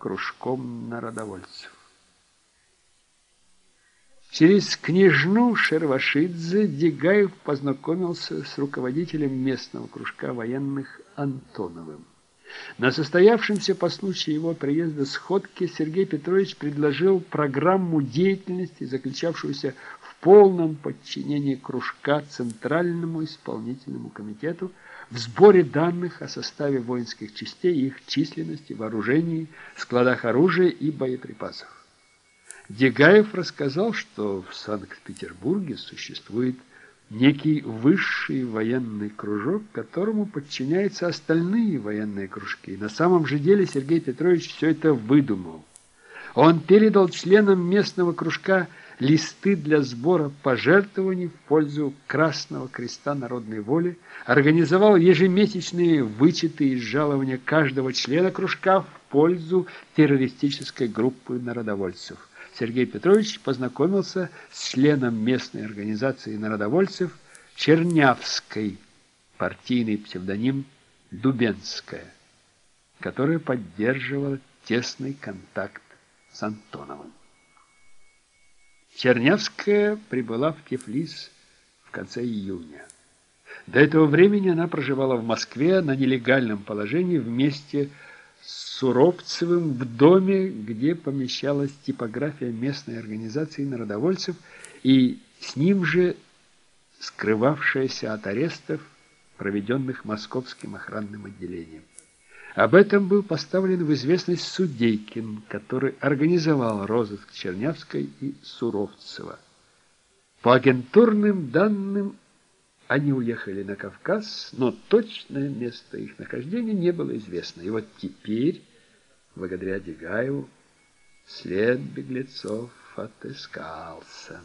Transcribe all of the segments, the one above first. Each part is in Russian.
кружком народовольцев. Через княжну Шервашидзе Дегаев познакомился с руководителем местного кружка военных Антоновым. На состоявшемся по случаю его приезда сходке Сергей Петрович предложил программу деятельности, заключавшуюся в полном подчинении кружка Центральному исполнительному комитету в сборе данных о составе воинских частей, их численности, вооружении, складах оружия и боеприпасов. Дегаев рассказал, что в Санкт-Петербурге существует некий высший военный кружок, которому подчиняются остальные военные кружки. На самом же деле Сергей Петрович все это выдумал. Он передал членам местного кружка листы для сбора пожертвований в пользу Красного Креста Народной Воли, организовал ежемесячные вычеты из жалования каждого члена кружка в пользу террористической группы народовольцев. Сергей Петрович познакомился с членом местной организации народовольцев Чернявской, партийный псевдоним Дубенская, которая поддерживала тесный контакт с Антоновым. Чернявская прибыла в Тифлис в конце июня. До этого времени она проживала в Москве на нелегальном положении вместе с Суровцевым в доме, где помещалась типография местной организации народовольцев и с ним же скрывавшаяся от арестов, проведенных московским охранным отделением. Об этом был поставлен в известность Судейкин, который организовал розыск Чернявской и Суровцева. По агентурным данным, они уехали на Кавказ, но точное место их нахождения не было известно. И вот теперь, благодаря Дегаеву, след беглецов отыскался.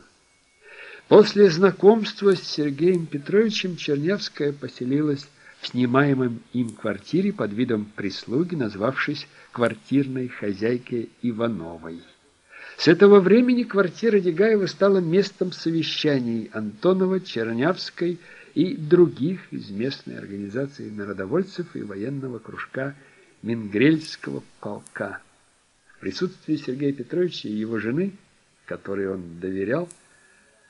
После знакомства с Сергеем Петровичем Чернявская поселилась снимаемом им квартире под видом прислуги, назвавшись квартирной хозяйкой Ивановой. С этого времени квартира Дегаева стала местом совещаний Антонова, Чернявской и других из местной организации народовольцев и военного кружка Мингрельского полка. В присутствии Сергея Петровича и его жены, которой он доверял,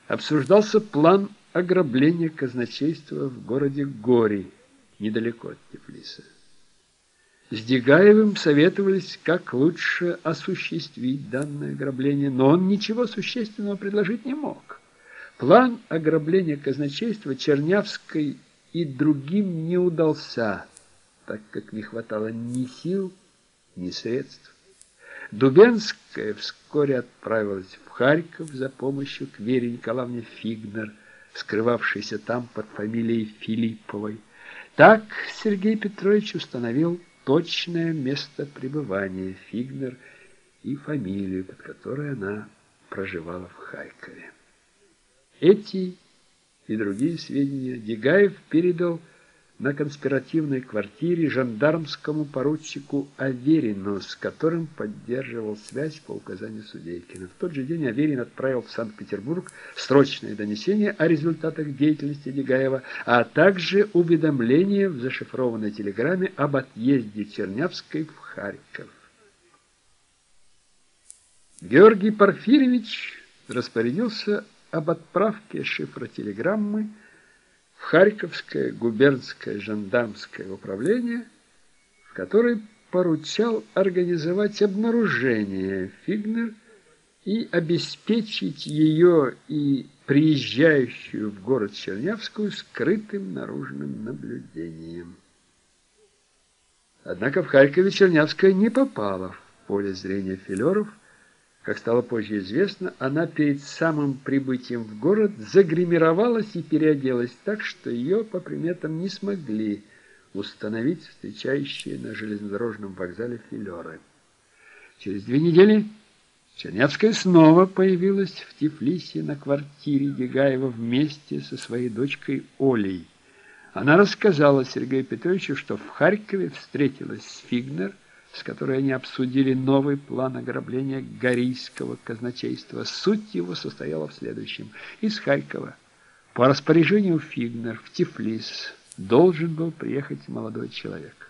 обсуждался план ограбления казначейства в городе Гори, недалеко от Тифлиса. С Дегаевым советовались, как лучше осуществить данное ограбление, но он ничего существенного предложить не мог. План ограбления казначейства Чернявской и другим не удался, так как не хватало ни сил, ни средств. Дубенская вскоре отправилась в Харьков за помощью к Вере Николаевне Фигнер, скрывавшейся там под фамилией Филипповой. Так Сергей Петрович установил точное место пребывания Фигнер и фамилию, под которой она проживала в Харькове. Эти и другие сведения Дегаев передал на конспиративной квартире жандармскому поручику Аверину, с которым поддерживал связь по указанию Судейкина. В тот же день Аверин отправил в Санкт-Петербург срочное донесение о результатах деятельности Дегаева, а также уведомление в зашифрованной телеграмме об отъезде Чернявской в Харьков. Георгий Порфирьевич распорядился об отправке шифротелеграммы в Харьковское губернское жандармское управление, в которой поручал организовать обнаружение Фигнер и обеспечить ее и приезжающую в город Чернявскую скрытым наружным наблюдением. Однако в Харькове Чернявская не попала в поле зрения филеров, как стало позже известно, она перед самым прибытием в город загримировалась и переоделась так, что ее по приметам не смогли установить встречающие на железнодорожном вокзале филеры. Через две недели Чернявская снова появилась в Тифлисе на квартире Дегаева вместе со своей дочкой Олей. Она рассказала Сергею Петровичу, что в Харькове встретилась с Фигнер – с которой они обсудили новый план ограбления Горийского казначейства. Суть его состояла в следующем. Из Харькова по распоряжению Фигнер в Тифлис должен был приехать молодой человек.